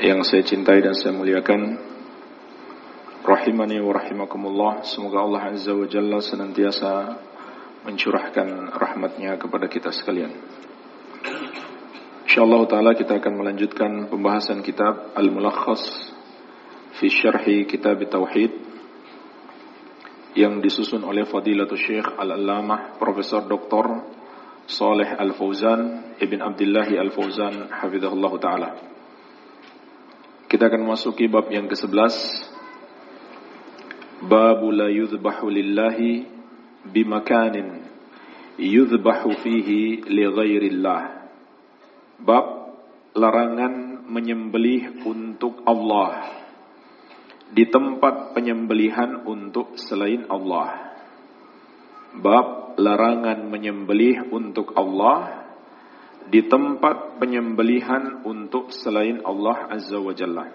Yang saya cintai dan saya muliakan. Rahimani wa rahimakumullah. Semoga Allah azza wa jalla senantiasa mencurahkan rahmatnya kepada kita sekalian. Insyaallah taala kita akan melanjutkan pembahasan kitab al-mulakhas fi syarhi kitab tauhid yang disusun oleh fadilatul syekh al-allamah profesor doktor Saleh Al-Fauzan Ibn Abdullah Al-Fauzan Hafizahullah Ta'ala Kita akan masuki bab yang ke-11 Babu la yudhbahu lillahi bimakanin yudhbahu fihi li ghairillah. Bab larangan menyembelih untuk Allah. Di tempat penyembelihan untuk selain Allah. Bab larangan menyembelih untuk Allah di tempat penyembelihan untuk selain Allah Azza wa Jalla.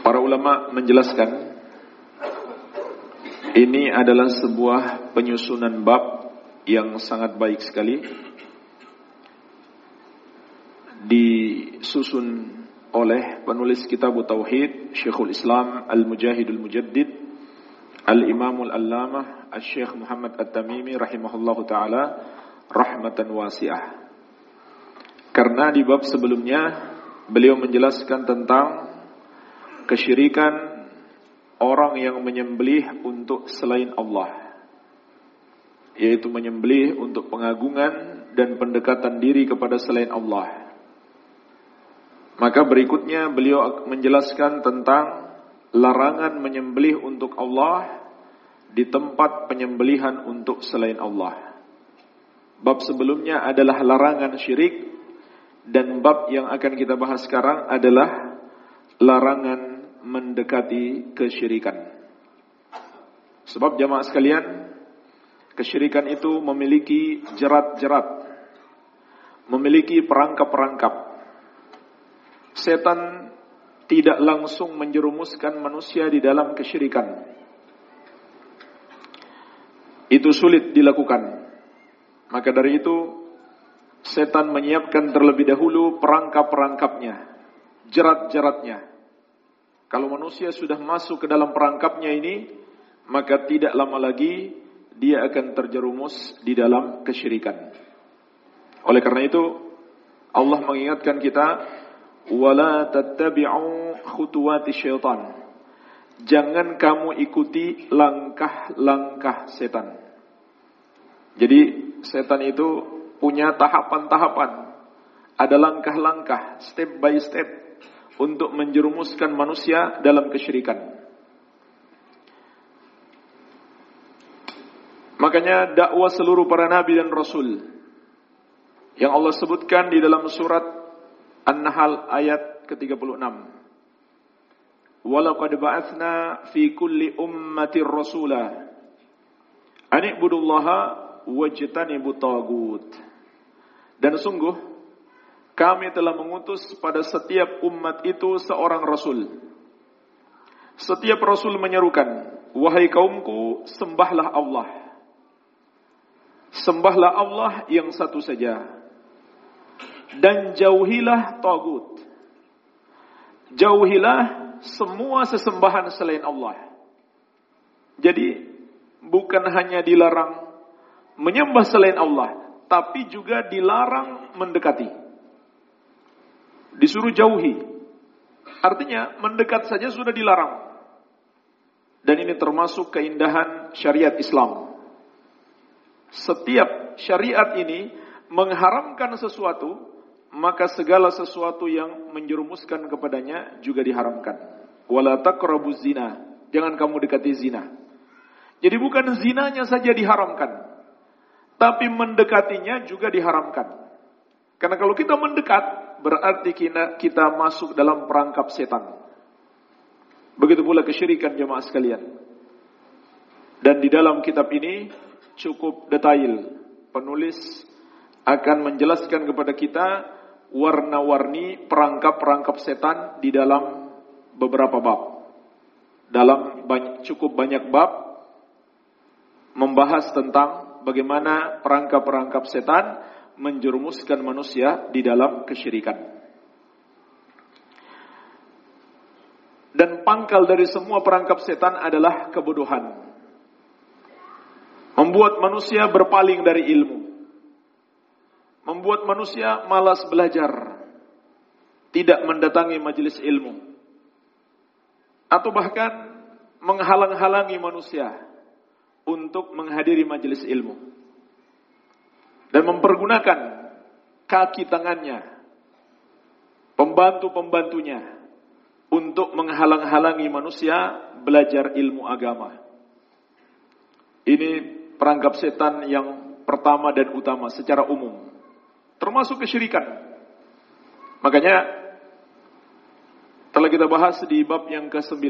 Para ulama menjelaskan ini adalah sebuah penyusunan bab yang sangat baik sekali disusun oleh penulis kitab Tauhid Syekhul Islam Al-Mujahidul Mujaddid Al-Imamul Allamah Al-Syekh Muhammad At-Tamimi rahimahullahu taala rahmatan wasi'ah. Karena di bab sebelumnya beliau menjelaskan tentang kesyirikan orang yang menyembelih untuk selain Allah. Yaitu menyembelih untuk pengagungan dan pendekatan diri kepada selain Allah. Maka berikutnya beliau menjelaskan tentang larangan menyembelih untuk Allah di tempat penyembelihan untuk selain Allah. Bab sebelumnya adalah larangan syirik dan bab yang akan kita bahas sekarang adalah larangan mendekati kesyirikan. Sebab jamaah sekalian, kesyirikan itu memiliki jerat-jerat, memiliki perangkap-perangkap. Setan tidak langsung menjerumuskan manusia di dalam kesyirikan. Itu sulit dilakukan. Maka dari itu, setan menyiapkan terlebih dahulu perangkap-perangkapnya, jerat-jeratnya. Kalau manusia sudah masuk ke dalam perangkapnya ini, maka tidak lama lagi dia akan terjerumus di dalam kesyirikan. Oleh karena itu, Allah mengingatkan kita wala tattabi'u khutuwati syaitan. Jangan kamu ikuti langkah-langkah setan. Jadi setan itu punya tahapan-tahapan. Ada langkah-langkah, step by step untuk menjerumuskan manusia dalam kesyirikan. Makanya dakwah seluruh para nabi dan rasul yang Allah sebutkan di dalam surat An-Nahl ayat ke-36. Walaqad ba'atsna fi kulli ummatir rasula an ibudullaha wajtanibut tagut. Dan sungguh kami telah mengutus pada setiap umat itu seorang rasul. Setiap rasul menyerukan, wahai kaumku, sembahlah Allah. Sembahlah Allah yang satu saja dan jauhilah tagut. Jauhilah semua sesembahan selain Allah. Jadi bukan hanya dilarang menyembah selain Allah, tapi juga dilarang mendekati. Disuruh jauhi. Artinya mendekat saja sudah dilarang. Dan ini termasuk keindahan syariat Islam. Setiap syariat ini mengharamkan sesuatu maka segala sesuatu yang menjerumuskan kepadanya juga diharamkan. Wala taqrabuz zina. Jangan kamu dekati zina. Jadi bukan zinanya saja diharamkan, tapi mendekatinya juga diharamkan. Karena kalau kita mendekat, berarti kita, kita masuk dalam perangkap setan. Begitu pula kesyirikan jemaah sekalian. Dan di dalam kitab ini cukup detail. Penulis akan menjelaskan kepada kita warna-warni perangkap-perangkap setan di dalam beberapa bab. Dalam banyak, cukup banyak bab membahas tentang bagaimana perangkap-perangkap setan menjerumuskan manusia di dalam kesyirikan. Dan pangkal dari semua perangkap setan adalah kebodohan. Membuat manusia berpaling dari ilmu. Membuat manusia malas belajar. Tidak mendatangi majelis ilmu. Atau bahkan menghalang-halangi manusia untuk menghadiri majelis ilmu dan mempergunakan kaki tangannya, pembantu-pembantunya untuk menghalang-halangi manusia belajar ilmu agama. Ini perangkap setan yang pertama dan utama secara umum, termasuk kesyirikan. Makanya telah kita bahas di bab yang ke-9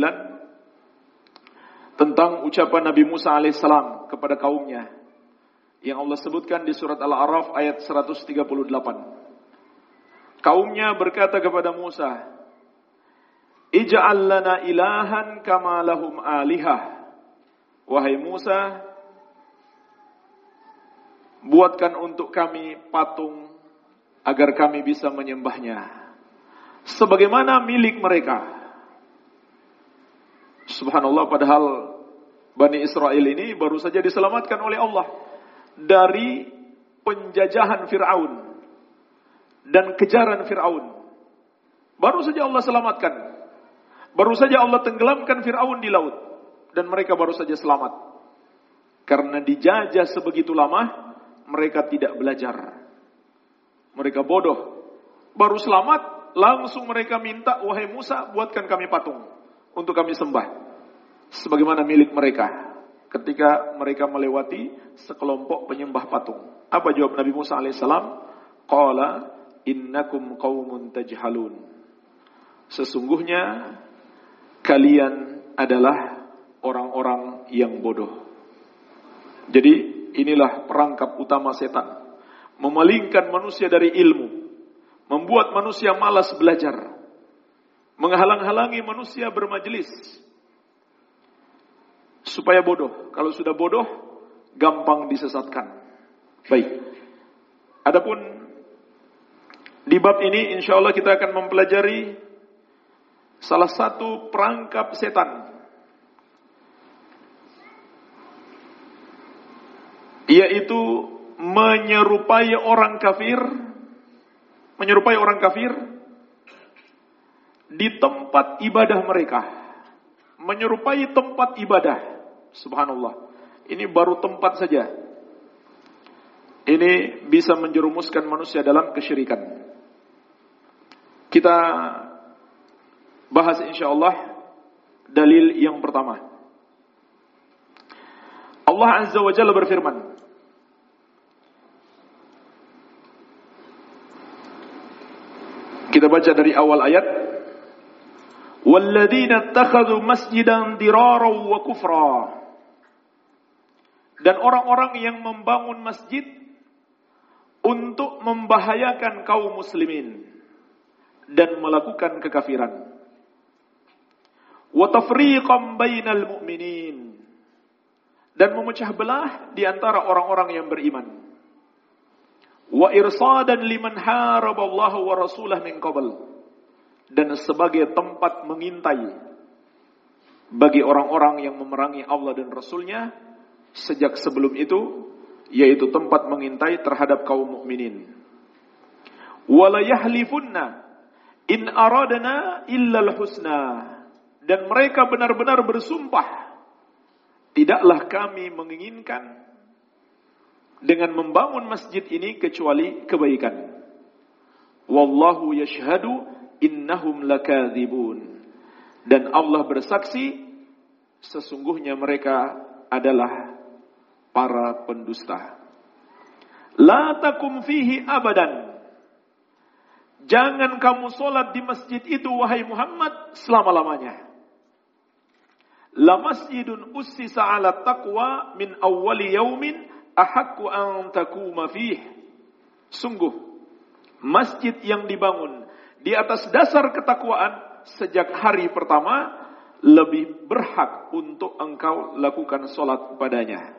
tentang ucapan Nabi Musa alaihissalam kepada kaumnya yang Allah sebutkan di surat Al-A'raf ayat 138. Kaumnya berkata kepada Musa, "Ij'al lana ilahan kama lahum alihah." Wahai Musa, buatkan untuk kami patung agar kami bisa menyembahnya sebagaimana milik mereka. Subhanallah padahal Bani Israel ini baru saja diselamatkan oleh Allah dari penjajahan Fir'aun dan kejaran Fir'aun. Baru saja Allah selamatkan. Baru saja Allah tenggelamkan Fir'aun di laut. Dan mereka baru saja selamat. Karena dijajah sebegitu lama, mereka tidak belajar. Mereka bodoh. Baru selamat, langsung mereka minta, wahai Musa, buatkan kami patung. Untuk kami sembah. Sebagaimana milik mereka ketika mereka melewati sekelompok penyembah patung. Apa jawab Nabi Musa alaihissalam? Qala innakum qaumun tajhalun. Sesungguhnya kalian adalah orang-orang yang bodoh. Jadi inilah perangkap utama setan. Memalingkan manusia dari ilmu. Membuat manusia malas belajar. Menghalang-halangi manusia bermajelis supaya bodoh. Kalau sudah bodoh, gampang disesatkan. Baik. Adapun di bab ini insya Allah kita akan mempelajari salah satu perangkap setan. Yaitu menyerupai orang kafir, menyerupai orang kafir di tempat ibadah mereka menyerupai tempat ibadah. Subhanallah. Ini baru tempat saja. Ini bisa menjerumuskan manusia dalam kesyirikan. Kita bahas insya Allah dalil yang pertama. Allah Azza wa Jalla berfirman. kita baca dari awal ayat. Walladzina takhadhu masjidan dirara wa kufra. Dan orang-orang yang membangun masjid untuk membahayakan kaum muslimin dan melakukan kekafiran. Wa tafriqan bainal mu'minin. Dan memecah belah di antara orang-orang yang beriman wa irsadan liman haraballahu wa rasulah min qabl dan sebagai tempat mengintai bagi orang-orang yang memerangi Allah dan Rasulnya sejak sebelum itu yaitu tempat mengintai terhadap kaum mukminin. Wala yahlifunna in aradana illal husna dan mereka benar-benar bersumpah tidaklah kami menginginkan dengan membangun masjid ini kecuali kebaikan. Wallahu yashhadu innahum lakadzibun. Dan Allah bersaksi sesungguhnya mereka adalah para pendusta. La takum fihi abadan. Jangan kamu sholat di masjid itu wahai Muhammad selama-lamanya. La masjidun ussisa ala taqwa min awwali yaumin ahakku an fih. Sungguh, masjid yang dibangun di atas dasar ketakwaan sejak hari pertama lebih berhak untuk engkau lakukan solat padanya.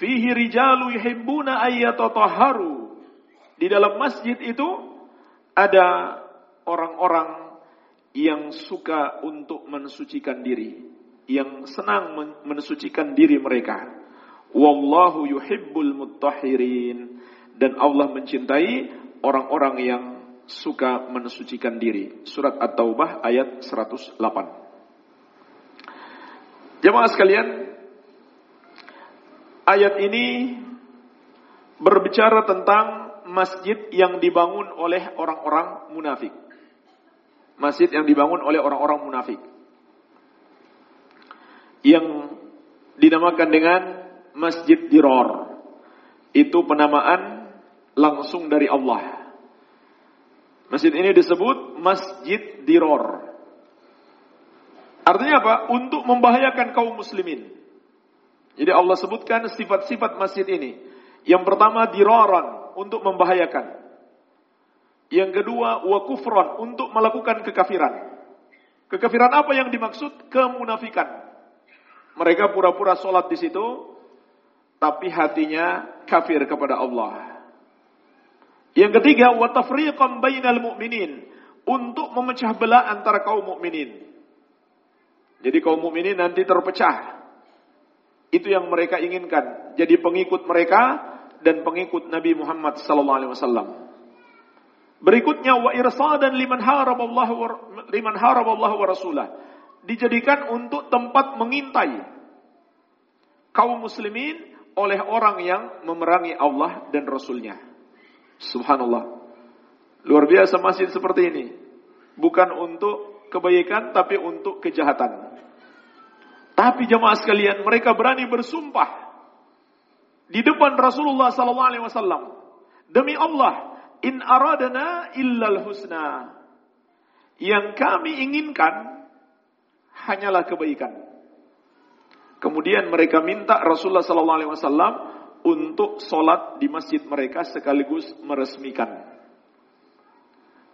Fihi rijalu yuhibbuna ayyatatahharu. Di dalam masjid itu ada orang-orang yang suka untuk mensucikan diri, yang senang mensucikan diri mereka. Wallahu yuhibbul muttahirin dan Allah mencintai orang-orang yang suka mensucikan diri. Surat At-Taubah ayat 108. Jemaah sekalian, ayat ini berbicara tentang masjid yang dibangun oleh orang-orang munafik. Masjid yang dibangun oleh orang-orang munafik. Yang dinamakan dengan Masjid Diror. Itu penamaan langsung dari Allah. Masjid ini disebut Masjid Diror. Artinya apa? Untuk membahayakan kaum muslimin. Jadi Allah sebutkan sifat-sifat masjid ini. Yang pertama diroran untuk membahayakan. Yang kedua wa kufron untuk melakukan kekafiran. Kekafiran apa yang dimaksud? Kemunafikan. Mereka pura-pura sholat di situ, tapi hatinya kafir kepada Allah. Yang ketiga, wa tafriqan bainal mu'minin untuk memecah belah antara kaum mukminin. Jadi kaum mukminin nanti terpecah. Itu yang mereka inginkan. Jadi pengikut mereka dan pengikut Nabi Muhammad sallallahu alaihi wasallam. Berikutnya wa irsadan liman haraballahu liman haraballahu wa rasulah. Dijadikan untuk tempat mengintai kaum muslimin oleh orang yang memerangi Allah dan Rasulnya. Subhanallah. Luar biasa masjid seperti ini. Bukan untuk kebaikan tapi untuk kejahatan. Tapi jemaah sekalian, mereka berani bersumpah di depan Rasulullah wasallam. Demi Allah, in aradana illal husna. Yang kami inginkan hanyalah kebaikan. Kemudian mereka minta Rasulullah sallallahu alaihi wasallam untuk sholat di masjid mereka sekaligus meresmikan.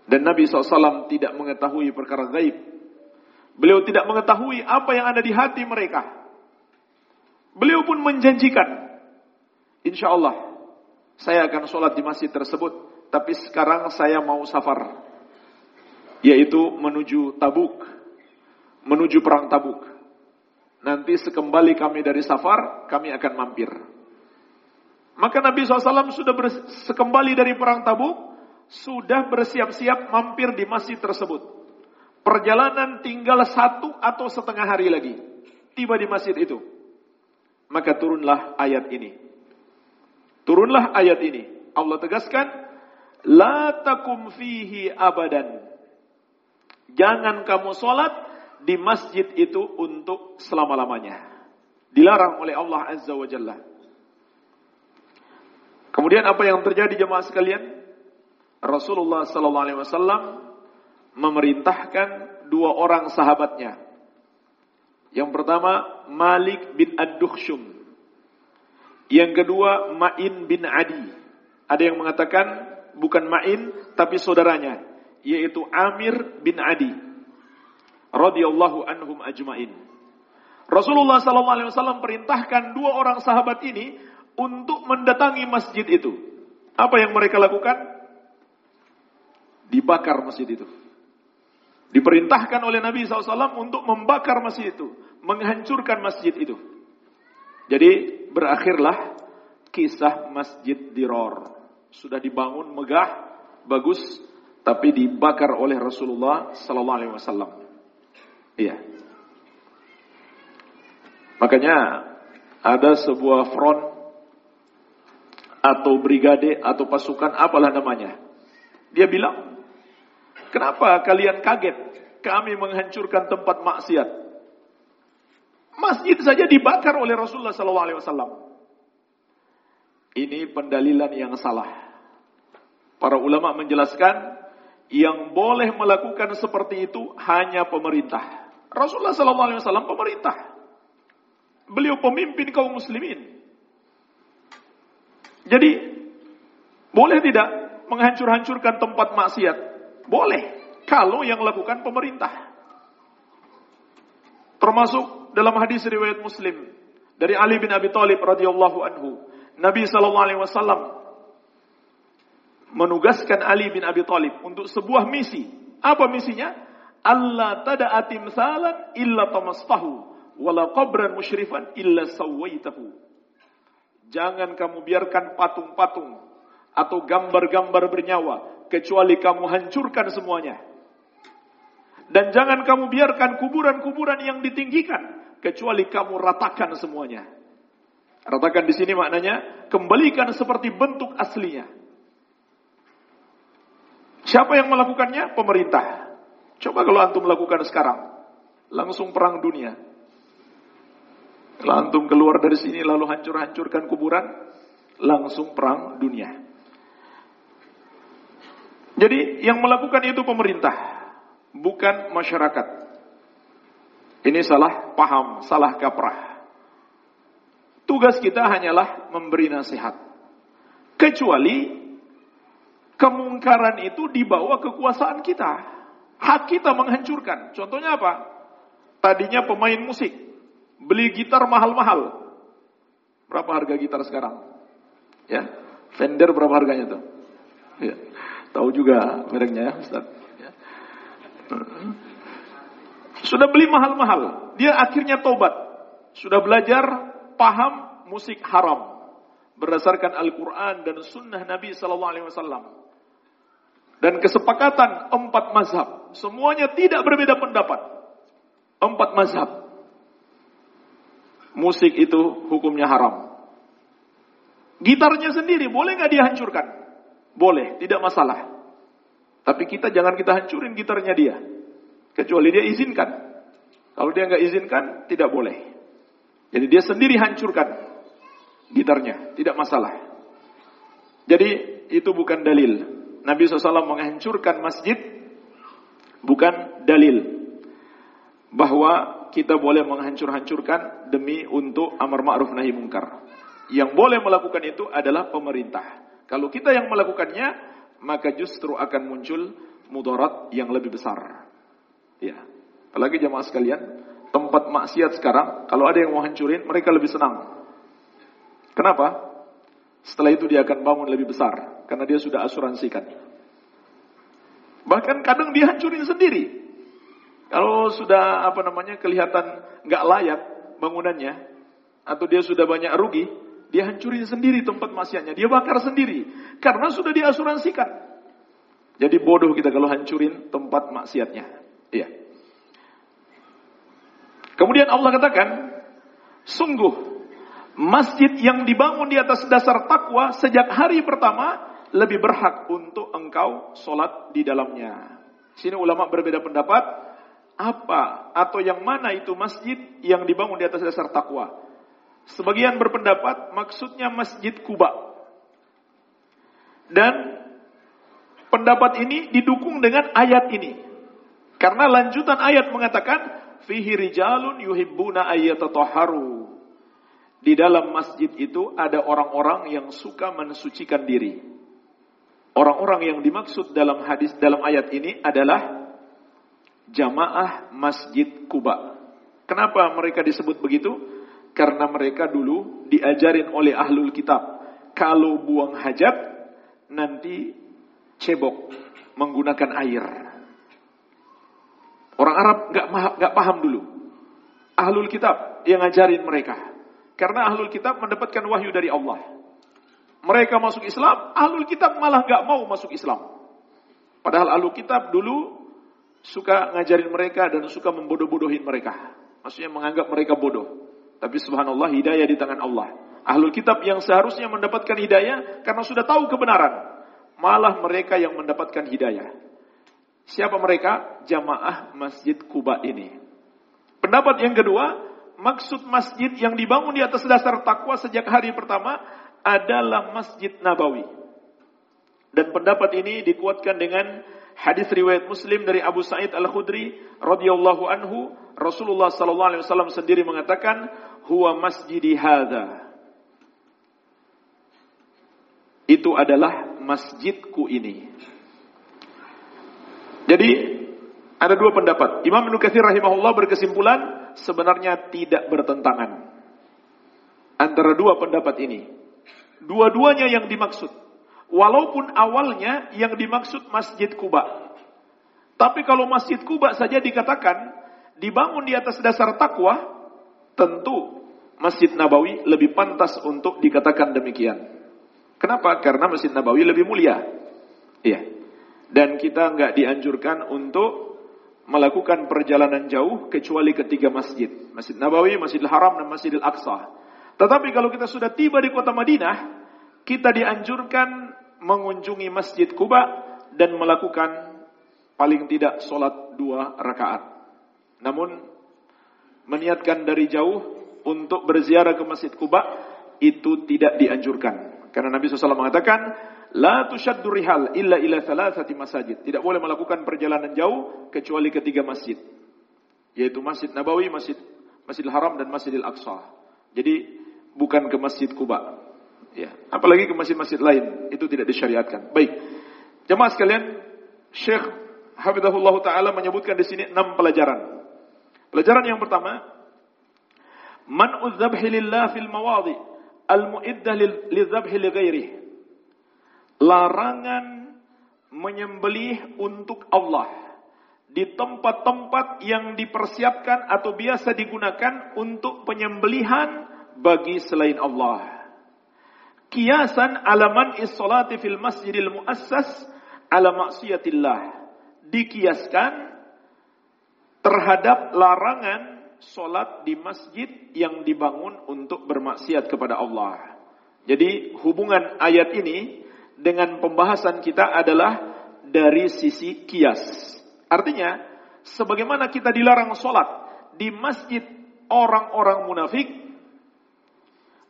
Dan Nabi SAW tidak mengetahui perkara gaib Beliau tidak mengetahui apa yang ada di hati mereka. Beliau pun menjanjikan, insya Allah saya akan sholat di masjid tersebut, tapi sekarang saya mau safar, yaitu menuju Tabuk, menuju perang Tabuk. Nanti sekembali kami dari safar, kami akan mampir. Maka Nabi SAW sudah sekembali dari perang Tabuk, sudah bersiap-siap mampir di masjid tersebut. Perjalanan tinggal satu atau setengah hari lagi. Tiba di masjid itu. Maka turunlah ayat ini. Turunlah ayat ini. Allah tegaskan, La takum fihi abadan. Jangan kamu sholat di masjid itu untuk selama-lamanya. Dilarang oleh Allah Azza wa Jalla. Kemudian apa yang terjadi jemaah sekalian? Rasulullah sallallahu alaihi wasallam memerintahkan dua orang sahabatnya. Yang pertama Malik bin Ad-Dukhshum. Yang kedua Ma'in bin Adi. Ada yang mengatakan bukan Ma'in tapi saudaranya yaitu Amir bin Adi radhiyallahu anhum ajmain. Rasulullah sallallahu alaihi wasallam perintahkan dua orang sahabat ini untuk mendatangi masjid itu. Apa yang mereka lakukan? Dibakar masjid itu. Diperintahkan oleh Nabi SAW untuk membakar masjid itu. Menghancurkan masjid itu. Jadi berakhirlah kisah Masjid Diror. Sudah dibangun megah, bagus, tapi dibakar oleh Rasulullah SAW. Iya. Makanya ada sebuah front atau brigade atau pasukan apalah namanya. Dia bilang, Kenapa kalian kaget? Kami menghancurkan tempat maksiat. Masjid saja dibakar oleh Rasulullah SAW. Ini pendalilan yang salah. Para ulama menjelaskan yang boleh melakukan seperti itu hanya pemerintah. Rasulullah SAW pemerintah. Beliau pemimpin kaum muslimin. Jadi boleh tidak menghancur-hancurkan tempat maksiat? Boleh. Kalau yang lakukan pemerintah. Termasuk dalam hadis riwayat Muslim dari Ali bin Abi Thalib radhiyallahu anhu, Nabi sallallahu alaihi wasallam menugaskan Ali bin Abi Thalib untuk sebuah misi. Apa misinya? Allah tada'a timsalan illa tamastahu wala qabran musyrifan illa sawaitahu. Jangan kamu biarkan patung-patung atau gambar-gambar bernyawa kecuali kamu hancurkan semuanya. Dan jangan kamu biarkan kuburan-kuburan yang ditinggikan kecuali kamu ratakan semuanya. Ratakan di sini maknanya kembalikan seperti bentuk aslinya. Siapa yang melakukannya? Pemerintah. Coba kalau antum melakukan sekarang, langsung perang dunia. Kalau antum keluar dari sini lalu hancur-hancurkan kuburan, langsung perang dunia. Jadi yang melakukan itu pemerintah bukan masyarakat. Ini salah paham, salah kaprah. Tugas kita hanyalah memberi nasihat. Kecuali kemungkaran itu dibawa kekuasaan kita. Hak kita menghancurkan. Contohnya apa? Tadinya pemain musik. Beli gitar mahal-mahal. Berapa harga gitar sekarang? Ya, Fender berapa harganya tuh? Ya. Tahu juga mereknya ya, Ustaz. Sudah beli mahal-mahal. Dia akhirnya tobat. Sudah belajar paham musik haram. Berdasarkan Al-Quran dan sunnah Nabi Sallallahu Alaihi Wasallam. Dan kesepakatan empat mazhab. Semuanya tidak berbeda pendapat. Empat mazhab. Musik itu hukumnya haram. Gitarnya sendiri boleh nggak dihancurkan? Boleh, tidak masalah. Tapi kita jangan kita hancurin gitarnya dia. Kecuali dia izinkan. Kalau dia nggak izinkan, tidak boleh. Jadi dia sendiri hancurkan gitarnya, tidak masalah. Jadi itu bukan dalil. Nabi SAW menghancurkan masjid bukan dalil bahwa kita boleh menghancur-hancurkan demi untuk amar ma'ruf nahi mungkar. Yang boleh melakukan itu adalah pemerintah. Kalau kita yang melakukannya, maka justru akan muncul mudarat yang lebih besar. Ya. Apalagi jamaah sekalian, tempat maksiat sekarang, kalau ada yang mau hancurin, mereka lebih senang. Kenapa? Setelah itu dia akan bangun lebih besar, karena dia sudah asuransikan. Bahkan kadang dia hancurin sendiri. Kalau sudah apa namanya kelihatan nggak layak bangunannya, atau dia sudah banyak rugi, dia hancurin sendiri tempat maksiatnya. Dia bakar sendiri. Karena sudah diasuransikan. Jadi bodoh kita kalau hancurin tempat maksiatnya. Iya. Kemudian Allah katakan, sungguh masjid yang dibangun di atas dasar takwa sejak hari pertama lebih berhak untuk engkau sholat di dalamnya. Sini ulama berbeda pendapat, apa atau yang mana itu masjid yang dibangun di atas dasar takwa? Sebagian berpendapat maksudnya Masjid Kuba. Dan pendapat ini didukung dengan ayat ini. Karena lanjutan ayat mengatakan fihi rijalun yuhibbuna. Di dalam masjid itu ada orang-orang yang suka mensucikan diri. Orang-orang yang dimaksud dalam hadis dalam ayat ini adalah jamaah Masjid Kuba. Kenapa mereka disebut begitu? Karena mereka dulu diajarin oleh ahlul kitab. Kalau buang hajat, nanti cebok menggunakan air. Orang Arab gak, gak paham dulu. Ahlul kitab yang ngajarin mereka. Karena ahlul kitab mendapatkan wahyu dari Allah. Mereka masuk Islam, ahlul kitab malah gak mau masuk Islam. Padahal ahlul kitab dulu suka ngajarin mereka dan suka membodoh-bodohin mereka. Maksudnya menganggap mereka bodoh. Tapi subhanallah hidayah di tangan Allah. Ahlul kitab yang seharusnya mendapatkan hidayah karena sudah tahu kebenaran. Malah mereka yang mendapatkan hidayah. Siapa mereka? Jamaah Masjid Kuba ini. Pendapat yang kedua, maksud masjid yang dibangun di atas dasar takwa sejak hari pertama adalah Masjid Nabawi. Dan pendapat ini dikuatkan dengan hadis riwayat Muslim dari Abu Sa'id Al-Khudri radhiyallahu anhu, Rasulullah sallallahu alaihi wasallam sendiri mengatakan, "Huwa masjidi hadza." Itu adalah masjidku ini. Jadi ada dua pendapat. Imam Ibnu Katsir rahimahullah berkesimpulan sebenarnya tidak bertentangan antara dua pendapat ini. Dua-duanya yang dimaksud. Walaupun awalnya yang dimaksud Masjid Kuba. Tapi kalau Masjid Kuba saja dikatakan dibangun di atas dasar takwa, tentu Masjid Nabawi lebih pantas untuk dikatakan demikian. Kenapa? Karena Masjid Nabawi lebih mulia. Iya. Dan kita nggak dianjurkan untuk melakukan perjalanan jauh kecuali ketiga masjid. Masjid Nabawi, Masjidil Haram, dan Masjidil Aqsa. Tetapi kalau kita sudah tiba di kota Madinah, kita dianjurkan mengunjungi Masjid Kuba dan melakukan paling tidak sholat dua rakaat. Namun meniatkan dari jauh untuk berziarah ke Masjid Kuba itu tidak dianjurkan. Karena Nabi SAW mengatakan, La tushaddu rihal illa ila thalathati masajid. Tidak boleh melakukan perjalanan jauh kecuali ketiga masjid. Yaitu Masjid Nabawi, Masjid Masjidil Haram dan Masjidil Aqsa. Jadi bukan ke Masjid Kuba. Ya, apalagi ke masjid-masjid lain itu tidak disyariatkan. Baik. Jemaah sekalian, Syekh Hafizahullah taala menyebutkan di sini enam pelajaran. Pelajaran yang pertama, man lillah fil mawadi al-mu'iddah lidzabhi li. Larangan menyembelih untuk Allah di tempat-tempat yang dipersiapkan atau biasa digunakan untuk penyembelihan bagi selain Allah kiasan alaman issolati fil masjidil muassas ala maksiatillah dikiaskan terhadap larangan solat di masjid yang dibangun untuk bermaksiat kepada Allah. Jadi hubungan ayat ini dengan pembahasan kita adalah dari sisi kias. Artinya, sebagaimana kita dilarang solat di masjid orang-orang munafik,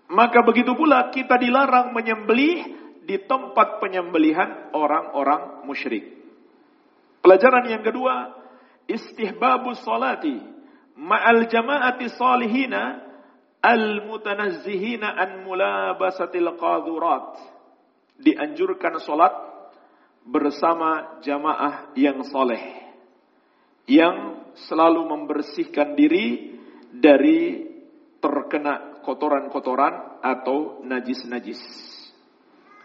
maka begitu pula kita dilarang menyembelih di tempat penyembelihan orang-orang musyrik. Pelajaran yang kedua, istihbabu salati ma'al jama'ati salihina al-mutanazzihina an mulabasatil qadurat. Dianjurkan salat bersama jamaah yang soleh. Yang selalu membersihkan diri dari terkena kotoran-kotoran atau najis-najis.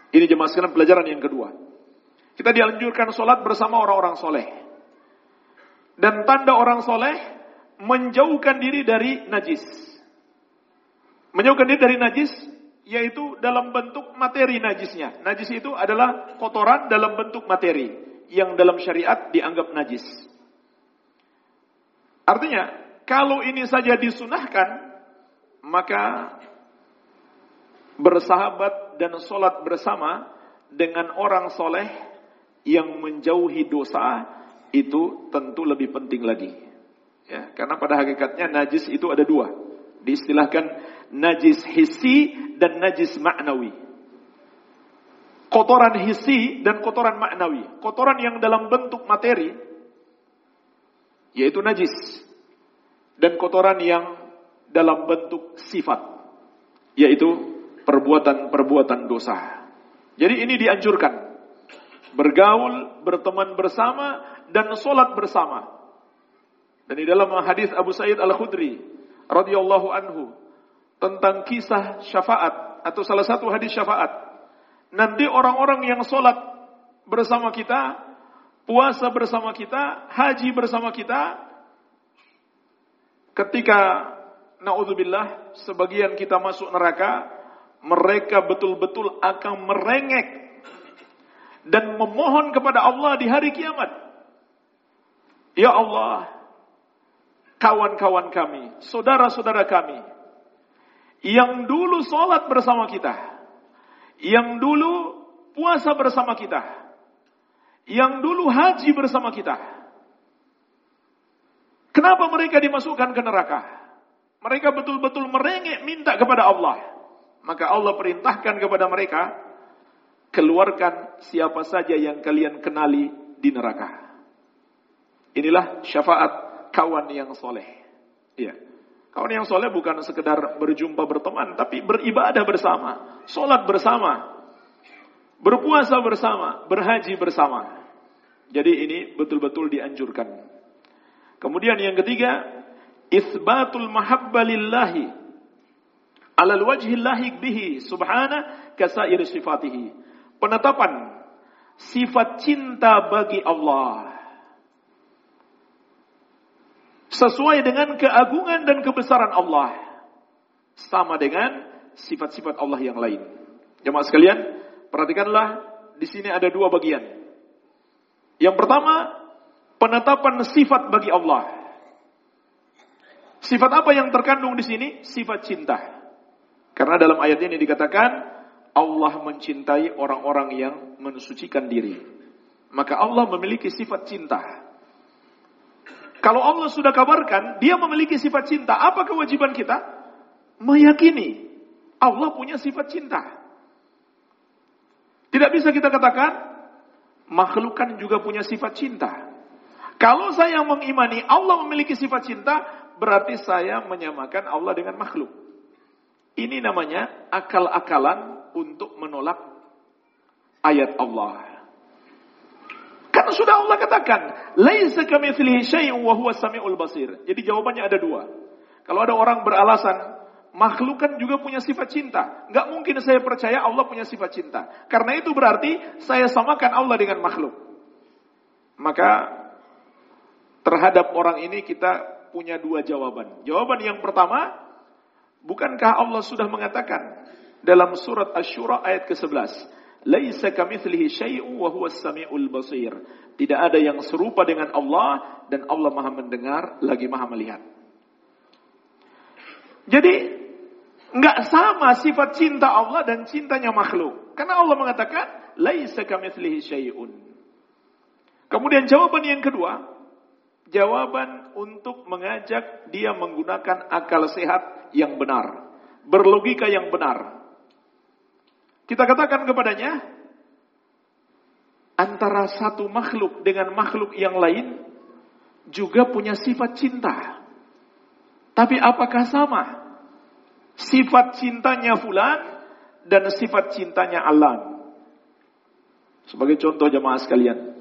Ini jemaah sekalian pelajaran yang kedua. Kita dianjurkan sholat bersama orang-orang soleh. Dan tanda orang soleh menjauhkan diri dari najis. Menjauhkan diri dari najis yaitu dalam bentuk materi najisnya. Najis itu adalah kotoran dalam bentuk materi yang dalam syariat dianggap najis. Artinya, kalau ini saja disunahkan, maka bersahabat dan sholat bersama dengan orang soleh yang menjauhi dosa itu tentu lebih penting lagi. Ya, karena pada hakikatnya najis itu ada dua. Diistilahkan najis hissi dan najis maknawi. Kotoran hissi dan kotoran maknawi. Kotoran yang dalam bentuk materi, yaitu najis. Dan kotoran yang dalam bentuk sifat, yaitu perbuatan-perbuatan dosa. Jadi ini dianjurkan. Bergaul, berteman bersama, dan sholat bersama. Dan di dalam hadis Abu Sa'id Al-Khudri radhiyallahu anhu tentang kisah syafaat atau salah satu hadis syafaat. Nanti orang-orang yang sholat bersama kita, puasa bersama kita, haji bersama kita, ketika naudzubillah, sebagian kita masuk neraka, mereka betul-betul akan merengek dan memohon kepada Allah di hari kiamat. Ya Allah, kawan-kawan kami, saudara-saudara kami, yang dulu sholat bersama kita, yang dulu puasa bersama kita, yang dulu haji bersama kita. Kenapa mereka dimasukkan ke neraka? Mereka betul-betul merengek minta kepada Allah. Maka Allah perintahkan kepada mereka, keluarkan siapa saja yang kalian kenali di neraka. Inilah syafaat kawan yang soleh. Iya. Kawan yang soleh bukan sekedar berjumpa berteman, tapi beribadah bersama, sholat bersama, berpuasa bersama, berhaji bersama. Jadi ini betul-betul dianjurkan. Kemudian yang ketiga, isbatul mahabba lillahi alal wajhi lahik bihi subhana kasair sifatihi. Penetapan sifat cinta bagi Allah sesuai dengan keagungan dan kebesaran Allah sama dengan sifat-sifat Allah yang lain. Jemaah sekalian, perhatikanlah di sini ada dua bagian. Yang pertama, penetapan sifat bagi Allah. Sifat apa yang terkandung di sini? Sifat cinta. Karena dalam ayat ini dikatakan Allah mencintai orang-orang yang mensucikan diri. Maka Allah memiliki sifat cinta. Kalau Allah sudah kabarkan, dia memiliki sifat cinta. Apa kewajiban kita? Meyakini Allah punya sifat cinta. Tidak bisa kita katakan makhluk kan juga punya sifat cinta. Kalau saya mengimani Allah memiliki sifat cinta, berarti saya menyamakan Allah dengan makhluk. Ini namanya akal-akalan untuk menolak ayat Allah. Karena sudah Allah katakan, "Laisa kamitslihi syai'un wa huwa samiul basir." Jadi jawabannya ada dua. Kalau ada orang beralasan, makhluk kan juga punya sifat cinta. Nggak mungkin saya percaya Allah punya sifat cinta. Karena itu berarti saya samakan Allah dengan makhluk. Maka terhadap orang ini kita punya dua jawaban. Jawaban yang pertama, bukankah Allah sudah mengatakan dalam surat Asy-Syura ayat ke-11, Laisa kamitslihi syai'un wa huwas samiul basir. Tidak ada yang serupa dengan Allah dan Allah Maha mendengar lagi Maha melihat. Jadi nggak sama sifat cinta Allah dan cintanya makhluk. Karena Allah mengatakan laisa kamitslihi syai'un. Kemudian jawaban yang kedua, jawaban untuk mengajak dia menggunakan akal sehat yang benar, berlogika yang benar. Kita katakan kepadanya, antara satu makhluk dengan makhluk yang lain juga punya sifat cinta. Tapi apakah sama? Sifat cintanya fulan dan sifat cintanya alam. Sebagai contoh jemaah sekalian.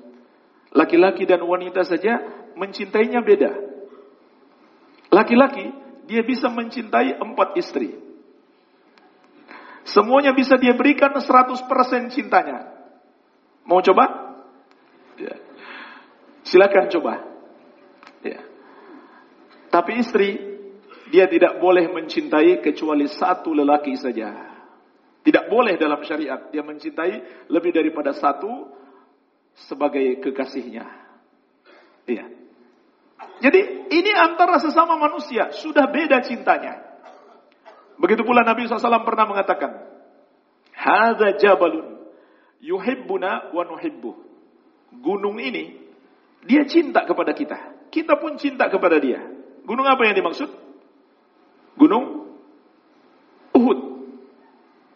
Laki-laki dan wanita saja mencintainya beda. Laki-laki, dia bisa mencintai empat istri. Semuanya bisa dia berikan 100% cintanya. Mau coba? Ya. Silakan coba. Ya. Tapi istri, dia tidak boleh mencintai kecuali satu lelaki saja. Tidak boleh dalam syariat dia mencintai lebih daripada satu sebagai kekasihnya. Iya. Jadi ini antara sesama manusia sudah beda cintanya. Begitu pula Nabi SAW pernah mengatakan, Hadza jabalun yuhibbuna wa nuhibbu. Gunung ini, dia cinta kepada kita. Kita pun cinta kepada dia. Gunung apa yang dimaksud? Gunung Uhud.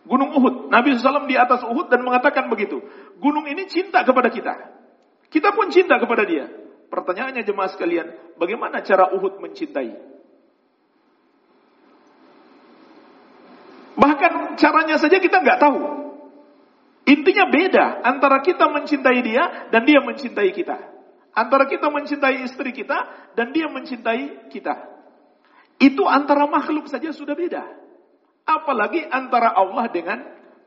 Gunung Uhud. Nabi SAW di atas Uhud dan mengatakan begitu. Gunung ini cinta kepada kita. Kita pun cinta kepada dia. Pertanyaannya jemaah sekalian, bagaimana cara Uhud mencintai? Bahkan caranya saja kita nggak tahu. Intinya beda antara kita mencintai dia dan dia mencintai kita. Antara kita mencintai istri kita dan dia mencintai kita. Itu antara makhluk saja sudah beda. Apalagi antara Allah dengan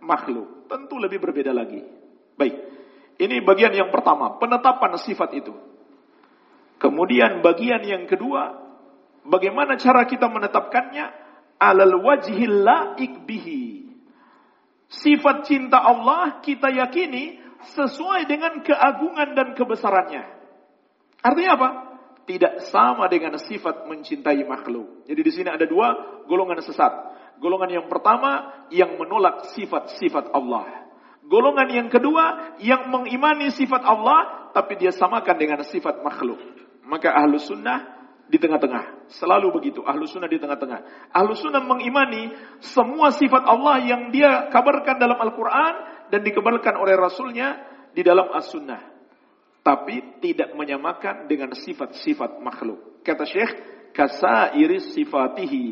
makhluk. Tentu lebih berbeda lagi. Baik. Ini bagian yang pertama, penetapan sifat itu. Kemudian bagian yang kedua, bagaimana cara kita menetapkannya? alal wajhil laik bihi. Sifat cinta Allah kita yakini sesuai dengan keagungan dan kebesarannya. Artinya apa? Tidak sama dengan sifat mencintai makhluk. Jadi di sini ada dua golongan sesat. Golongan yang pertama yang menolak sifat-sifat Allah. Golongan yang kedua yang mengimani sifat Allah tapi dia samakan dengan sifat makhluk. Maka ahlu sunnah di tengah-tengah. Selalu begitu, ahlu sunnah di tengah-tengah. Ahlu sunnah mengimani semua sifat Allah yang dia kabarkan dalam Al-Quran dan dikabarkan oleh Rasulnya di dalam As-Sunnah. Tapi tidak menyamakan dengan sifat-sifat makhluk. Kata Syekh, iris sifatihi.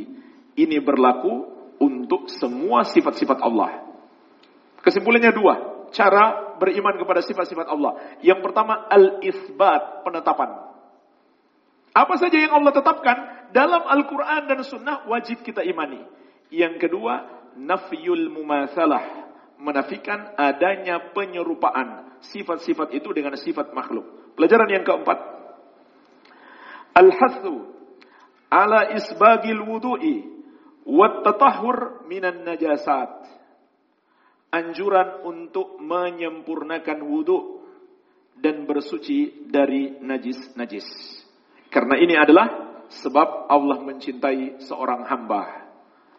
Ini berlaku untuk semua sifat-sifat Allah. Kesimpulannya dua. Cara beriman kepada sifat-sifat Allah. Yang pertama, al-isbat, penetapan. Apa saja yang Allah tetapkan dalam Al-Quran dan Sunnah wajib kita imani. Yang kedua, nafyul mumasalah. Menafikan adanya penyerupaan sifat-sifat itu dengan sifat makhluk. Pelajaran yang keempat. Al-hathu ala isbagil wudu'i wat tatahur minan najasat. Anjuran untuk menyempurnakan wudhu dan bersuci dari najis-najis. Karena ini adalah sebab Allah mencintai seorang hamba.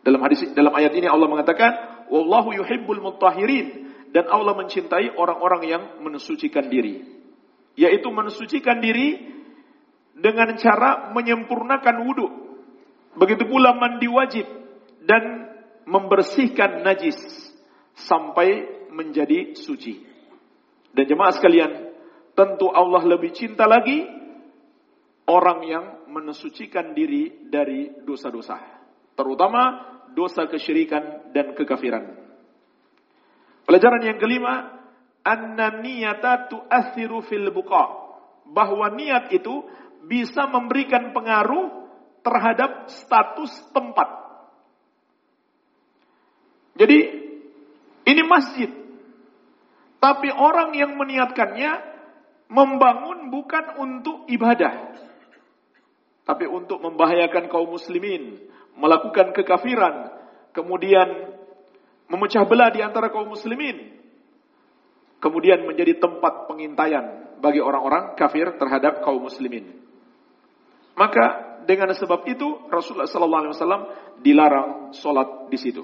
Dalam hadis dalam ayat ini Allah mengatakan, "Wallahu yuhibbul mutahhirin." Dan Allah mencintai orang-orang yang mensucikan diri. Yaitu mensucikan diri dengan cara menyempurnakan wudhu. Begitu pula mandi wajib dan membersihkan najis sampai menjadi suci. Dan jemaah sekalian, tentu Allah lebih cinta lagi orang yang mensucikan diri dari dosa-dosa, terutama dosa kesyirikan dan kekafiran. Pelajaran yang kelima, anna niyata tu'athiru fil buqa. Bahwa niat itu bisa memberikan pengaruh terhadap status tempat. Jadi, ini masjid. Tapi orang yang meniatkannya membangun bukan untuk ibadah tapi untuk membahayakan kaum muslimin, melakukan kekafiran, kemudian memecah belah di antara kaum muslimin, kemudian menjadi tempat pengintaian bagi orang-orang kafir terhadap kaum muslimin. Maka dengan sebab itu Rasulullah sallallahu alaihi wasallam dilarang sholat di situ.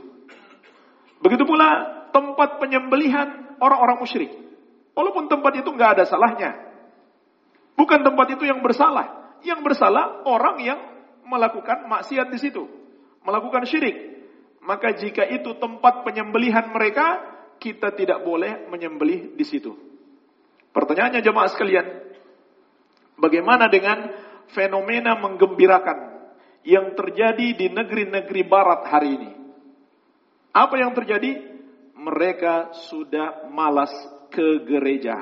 Begitu pula tempat penyembelihan orang-orang musyrik. Walaupun tempat itu nggak ada salahnya. Bukan tempat itu yang bersalah. Yang bersalah orang yang melakukan maksiat di situ, melakukan syirik. Maka jika itu tempat penyembelihan mereka, kita tidak boleh menyembelih di situ. Pertanyaannya jemaah sekalian, bagaimana dengan fenomena menggembirakan yang terjadi di negeri-negeri barat hari ini? Apa yang terjadi? Mereka sudah malas ke gereja.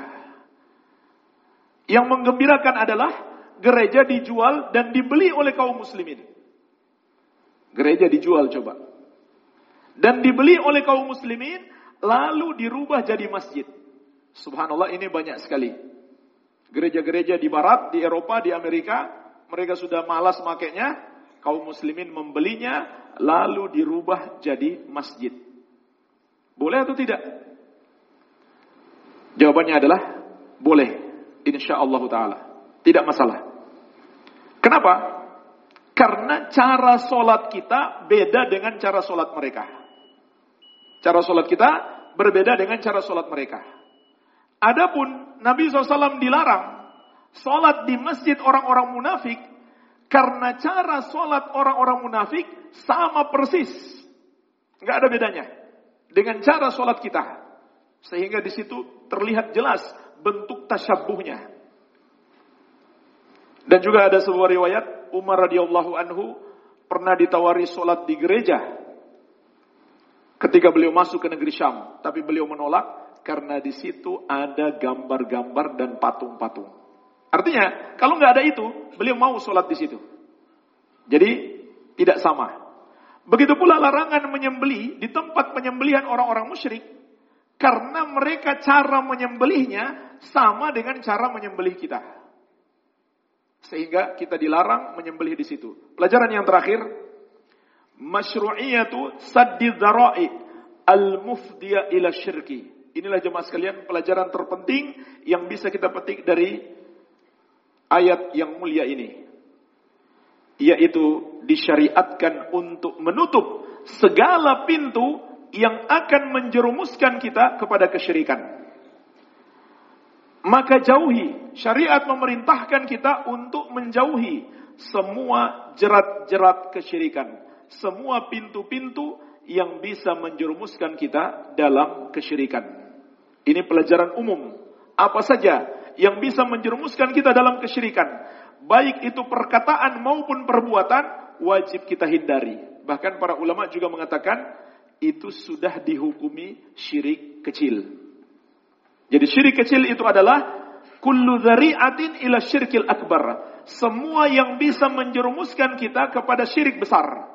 Yang menggembirakan adalah gereja dijual dan dibeli oleh kaum muslimin. Gereja dijual coba. Dan dibeli oleh kaum muslimin, lalu dirubah jadi masjid. Subhanallah ini banyak sekali. Gereja-gereja di barat, di Eropa, di Amerika, mereka sudah malas makainya, kaum muslimin membelinya, lalu dirubah jadi masjid. Boleh atau tidak? Jawabannya adalah boleh. Insya Allah Ta'ala. Tidak masalah. Kenapa? Karena cara sholat kita beda dengan cara sholat mereka. Cara sholat kita berbeda dengan cara sholat mereka. Adapun Nabi SAW dilarang sholat di masjid orang-orang munafik karena cara sholat orang-orang munafik sama persis. Nggak ada bedanya dengan cara sholat kita. Sehingga di situ terlihat jelas bentuk tasyabuhnya. Dan juga ada sebuah riwayat Umar radhiyallahu anhu pernah ditawari sholat di gereja ketika beliau masuk ke negeri Syam, tapi beliau menolak karena di situ ada gambar-gambar dan patung-patung. Artinya, kalau nggak ada itu, beliau mau sholat di situ. Jadi tidak sama. Begitu pula larangan menyembeli di tempat penyembelihan orang-orang musyrik karena mereka cara menyembelihnya sama dengan cara menyembelih kita. Sehingga kita dilarang menyembelih di situ. Pelajaran yang terakhir, masyru'iyatu saddi dzara'i al-mufdiya ila syirki. Inilah jemaah sekalian pelajaran terpenting yang bisa kita petik dari ayat yang mulia ini. Yaitu disyariatkan untuk menutup segala pintu yang akan menjerumuskan kita kepada kesyirikan maka jauhi. Syariat memerintahkan kita untuk menjauhi semua jerat-jerat kesyirikan, semua pintu-pintu yang bisa menjerumuskan kita dalam kesyirikan. Ini pelajaran umum. Apa saja yang bisa menjerumuskan kita dalam kesyirikan, baik itu perkataan maupun perbuatan, wajib kita hindari. Bahkan para ulama juga mengatakan itu sudah dihukumi syirik kecil. Jadi syirik kecil itu adalah kullu dzari'atin ila syirkil akbar. Semua yang bisa menjerumuskan kita kepada syirik besar.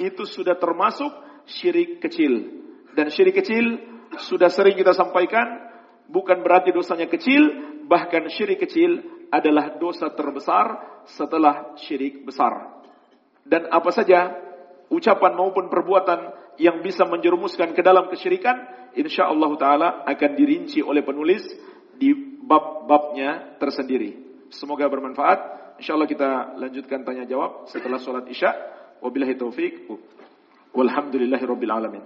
Itu sudah termasuk syirik kecil. Dan syirik kecil sudah sering kita sampaikan bukan berarti dosanya kecil, bahkan syirik kecil adalah dosa terbesar setelah syirik besar. Dan apa saja ucapan maupun perbuatan yang bisa menjerumuskan ke dalam kesyirikan, insya Allah Taala akan dirinci oleh penulis di bab-babnya tersendiri. Semoga bermanfaat. Insya Allah kita lanjutkan tanya jawab setelah sholat isya. Wabillahi taufik. Walhamdulillahi alamin.